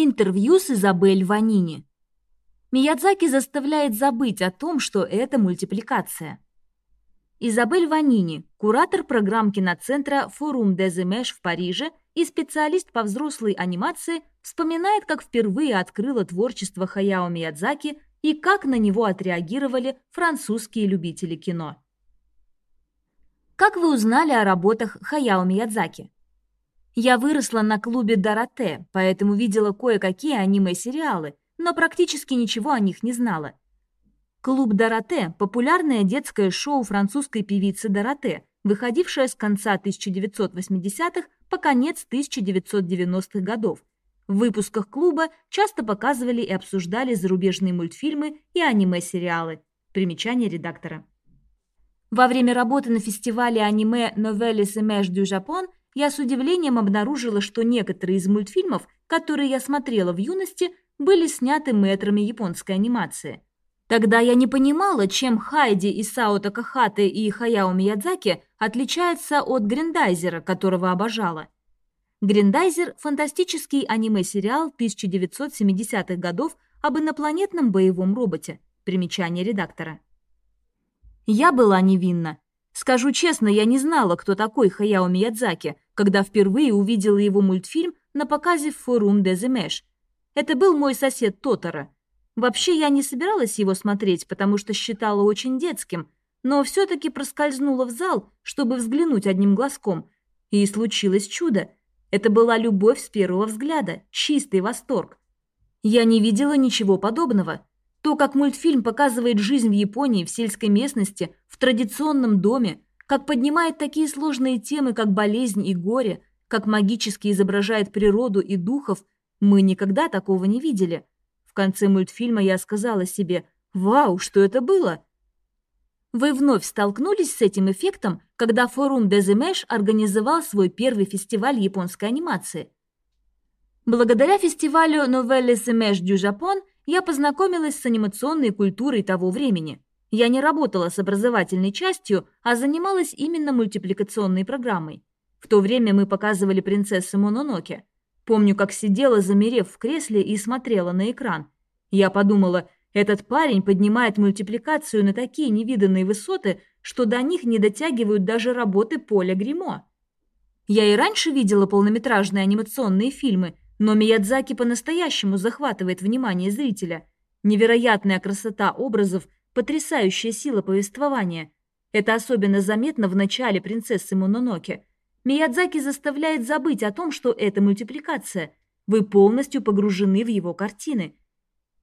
Интервью с Изабель Ванини. Миядзаки заставляет забыть о том, что это мультипликация. Изабель Ванини, куратор программ киноцентра «Форум Деземеш» в Париже и специалист по взрослой анимации, вспоминает, как впервые открыла творчество Хаяо Миядзаки и как на него отреагировали французские любители кино. Как вы узнали о работах Хаяо Миядзаки? Я выросла на клубе Дороте, поэтому видела кое-какие аниме-сериалы, но практически ничего о них не знала. Клуб Дороте – популярное детское шоу французской певицы Дороте, выходившее с конца 1980-х по конец 1990-х годов. В выпусках клуба часто показывали и обсуждали зарубежные мультфильмы и аниме-сериалы. Примечание редактора. Во время работы на фестивале аниме Novelis Images du Japon я с удивлением обнаружила, что некоторые из мультфильмов, которые я смотрела в юности, были сняты мэтрами японской анимации. Тогда я не понимала, чем Хайди и Сао Такахате и Хаяо Миядзаки отличаются от Гриндайзера, которого обожала. Гриндайзер – фантастический аниме-сериал 1970-х годов об инопланетном боевом роботе. Примечание редактора. Я была невинна. Скажу честно, я не знала, кто такой Хаяо Миядзаки, когда впервые увидела его мультфильм на показе в Форум Деземеш. Это был мой сосед Тотора. Вообще я не собиралась его смотреть, потому что считала очень детским, но все-таки проскользнула в зал, чтобы взглянуть одним глазком. И случилось чудо. Это была любовь с первого взгляда, чистый восторг. Я не видела ничего подобного. То, как мультфильм показывает жизнь в Японии в сельской местности, в традиционном доме, как поднимает такие сложные темы, как болезнь и горе, как магически изображает природу и духов, мы никогда такого не видели. В конце мультфильма я сказала себе «Вау, что это было?» Вы вновь столкнулись с этим эффектом, когда форум Деземеш организовал свой первый фестиваль японской анимации. Благодаря фестивалю Novelles Image du Japon я познакомилась с анимационной культурой того времени. Я не работала с образовательной частью, а занималась именно мультипликационной программой. В то время мы показывали принцессу Мононоке. Помню, как сидела, замерев в кресле и смотрела на экран. Я подумала, этот парень поднимает мультипликацию на такие невиданные высоты, что до них не дотягивают даже работы Поля Гримо. Я и раньше видела полнометражные анимационные фильмы – но Миядзаки по-настоящему захватывает внимание зрителя. Невероятная красота образов, потрясающая сила повествования. Это особенно заметно в начале «Принцессы Мононоке». Миядзаки заставляет забыть о том, что это мультипликация. Вы полностью погружены в его картины.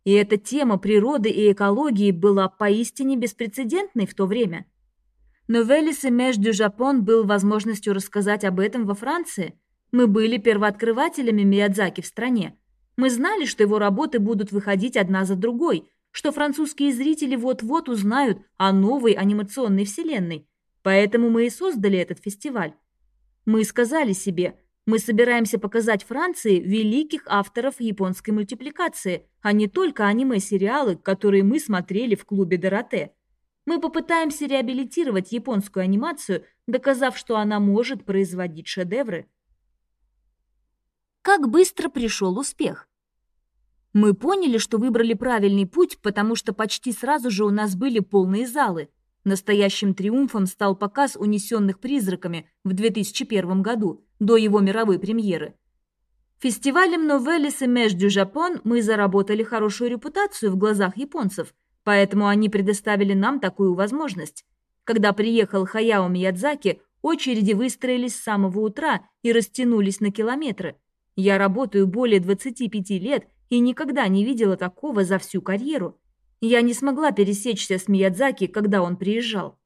И эта тема природы и экологии была поистине беспрецедентной в то время. Но Велис и Меж дю Жапон был возможностью рассказать об этом во Франции – мы были первооткрывателями Миядзаки в стране. Мы знали, что его работы будут выходить одна за другой, что французские зрители вот-вот узнают о новой анимационной вселенной. Поэтому мы и создали этот фестиваль. Мы сказали себе, мы собираемся показать Франции великих авторов японской мультипликации, а не только аниме-сериалы, которые мы смотрели в клубе Дороте. Мы попытаемся реабилитировать японскую анимацию, доказав, что она может производить шедевры как быстро пришел успех. Мы поняли, что выбрали правильный путь, потому что почти сразу же у нас были полные залы. Настоящим триумфом стал показ «Унесенных призраками» в 2001 году, до его мировой премьеры. Фестивалем Новеллис и Меж дю Жапон мы заработали хорошую репутацию в глазах японцев, поэтому они предоставили нам такую возможность. Когда приехал Хаяо Миядзаки, очереди выстроились с самого утра и растянулись на километры – я работаю более 25 лет и никогда не видела такого за всю карьеру. Я не смогла пересечься с Миядзаки, когда он приезжал.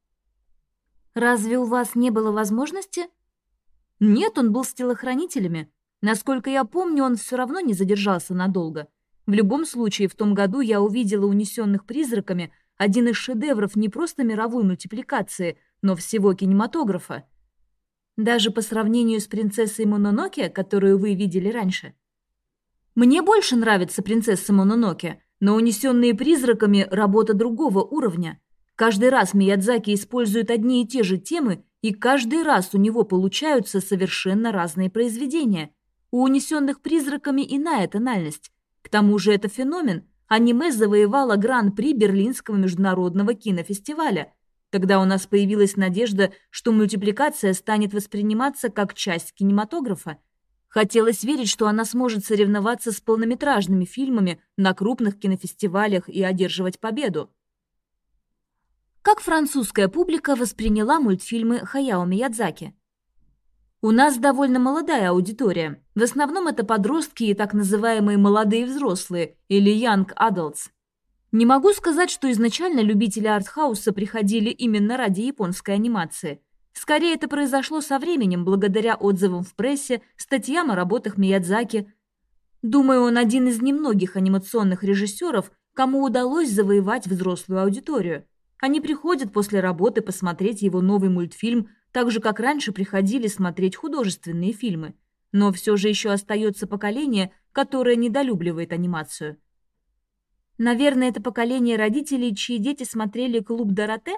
Разве у вас не было возможности? Нет, он был с телохранителями. Насколько я помню, он все равно не задержался надолго. В любом случае, в том году я увидела «Унесенных призраками» один из шедевров не просто мировой мультипликации, но всего кинематографа. Даже по сравнению с принцессой Мононоке, которую вы видели раньше. Мне больше нравится принцесса Мононоке, но унесенные призраками работа другого уровня. Каждый раз Миядзаки использует одни и те же темы, и каждый раз у него получаются совершенно разные произведения. У «Унесенных призраками» иная тональность. К тому же это феномен. Аниме завоевало гран-при Берлинского международного кинофестиваля. Тогда у нас появилась надежда, что мультипликация станет восприниматься как часть кинематографа. Хотелось верить, что она сможет соревноваться с полнометражными фильмами на крупных кинофестивалях и одерживать победу. Как французская публика восприняла мультфильмы Хаяо Миядзаки? У нас довольно молодая аудитория. В основном это подростки и так называемые молодые взрослые, или young adults. Не могу сказать, что изначально любители артхауса приходили именно ради японской анимации. Скорее, это произошло со временем, благодаря отзывам в прессе, статьям о работах Миядзаки. Думаю, он один из немногих анимационных режиссеров, кому удалось завоевать взрослую аудиторию. Они приходят после работы посмотреть его новый мультфильм так же, как раньше приходили смотреть художественные фильмы. Но все же еще остается поколение, которое недолюбливает анимацию. Наверное, это поколение родителей, чьи дети смотрели «Клуб Дороте»?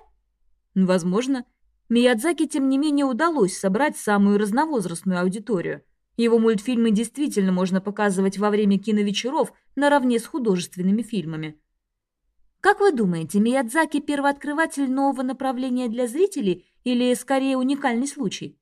Возможно. Миядзаки, тем не менее, удалось собрать самую разновозрастную аудиторию. Его мультфильмы действительно можно показывать во время киновечеров наравне с художественными фильмами. Как вы думаете, Миядзаки – первооткрыватель нового направления для зрителей или, скорее, уникальный случай?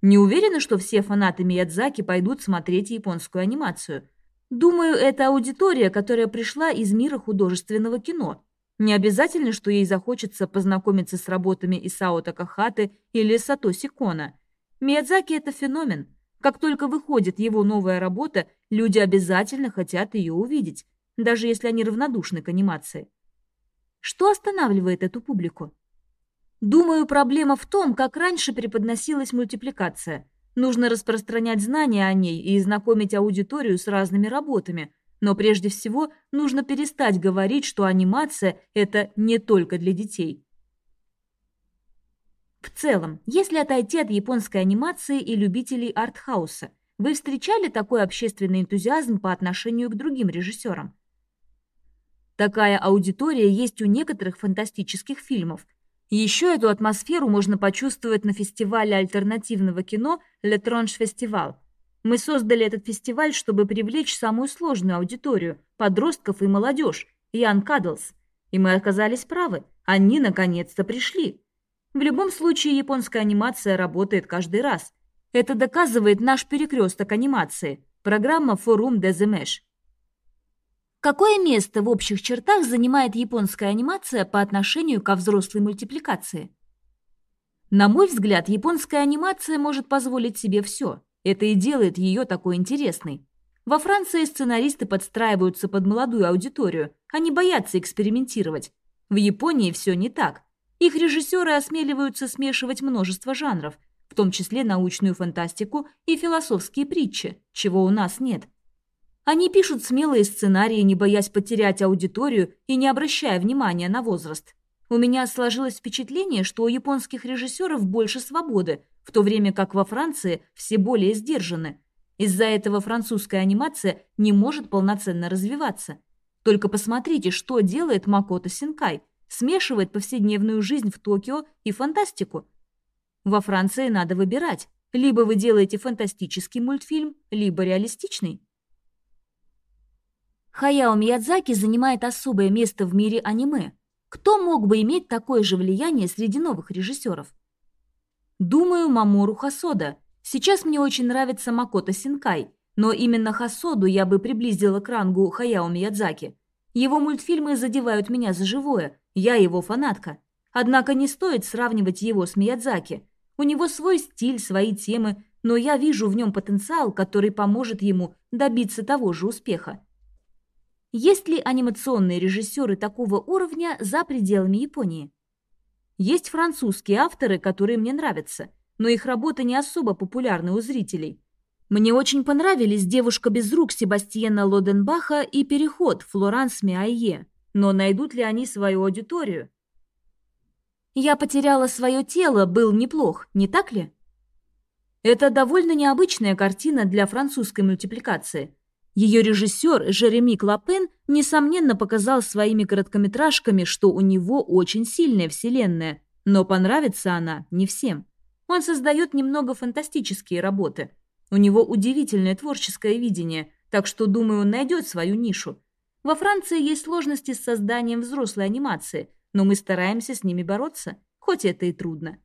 Не уверена, что все фанаты Миядзаки пойдут смотреть японскую анимацию. Думаю, это аудитория, которая пришла из мира художественного кино. Не обязательно, что ей захочется познакомиться с работами Исао Такахаты или Сатоси Кона. Миядзаки – это феномен. Как только выходит его новая работа, люди обязательно хотят ее увидеть даже если они равнодушны к анимации. Что останавливает эту публику? Думаю, проблема в том, как раньше преподносилась мультипликация. Нужно распространять знания о ней и знакомить аудиторию с разными работами. Но прежде всего нужно перестать говорить, что анимация – это не только для детей. В целом, если отойти от японской анимации и любителей артхауса, вы встречали такой общественный энтузиазм по отношению к другим режиссерам? Такая аудитория есть у некоторых фантастических фильмов. Еще эту атмосферу можно почувствовать на фестивале альтернативного кино «Le Tronche Festival». Мы создали этот фестиваль, чтобы привлечь самую сложную аудиторию – подростков и молодежь, Young Cuddles. И мы оказались правы, они наконец-то пришли. В любом случае, японская анимация работает каждый раз. Это доказывает наш перекресток анимации – программа des Images. Какое место в общих чертах занимает японская анимация по отношению ко взрослой мультипликации? На мой взгляд, японская анимация может позволить себе все. Это и делает ее такой интересной. Во Франции сценаристы подстраиваются под молодую аудиторию, они боятся экспериментировать. В Японии все не так. Их режиссеры осмеливаются смешивать множество жанров, в том числе научную фантастику и философские притчи, чего у нас нет – они пишут смелые сценарии, не боясь потерять аудиторию и не обращая внимания на возраст. У меня сложилось впечатление, что у японских режиссеров больше свободы, в то время как во Франции все более сдержаны. Из-за этого французская анимация не может полноценно развиваться. Только посмотрите, что делает Макото Синкай. Смешивает повседневную жизнь в Токио и фантастику. Во Франции надо выбирать. Либо вы делаете фантастический мультфильм, либо реалистичный. Хаяо Миядзаки занимает особое место в мире аниме. Кто мог бы иметь такое же влияние среди новых режиссеров? Думаю, Мамору Хасода. Сейчас мне очень нравится Макото Синкай, но именно Хасоду я бы приблизила к рангу Хаяо Миядзаки. Его мультфильмы задевают меня за живое, я его фанатка. Однако не стоит сравнивать его с Миядзаки. У него свой стиль, свои темы, но я вижу в нем потенциал, который поможет ему добиться того же успеха. Есть ли анимационные режиссеры такого уровня за пределами Японии? Есть французские авторы, которые мне нравятся, но их работы не особо популярны у зрителей. Мне очень понравились «Девушка без рук» Себастьена Лоденбаха и «Переход» Флоранс Миайе, но найдут ли они свою аудиторию? «Я потеряла свое тело» был неплох, не так ли? Это довольно необычная картина для французской мультипликации – ее режиссер Жереми Клопен, несомненно, показал своими короткометражками, что у него очень сильная вселенная, но понравится она не всем. Он создает немного фантастические работы. У него удивительное творческое видение, так что, думаю, он найдет свою нишу. Во Франции есть сложности с созданием взрослой анимации, но мы стараемся с ними бороться, хоть это и трудно.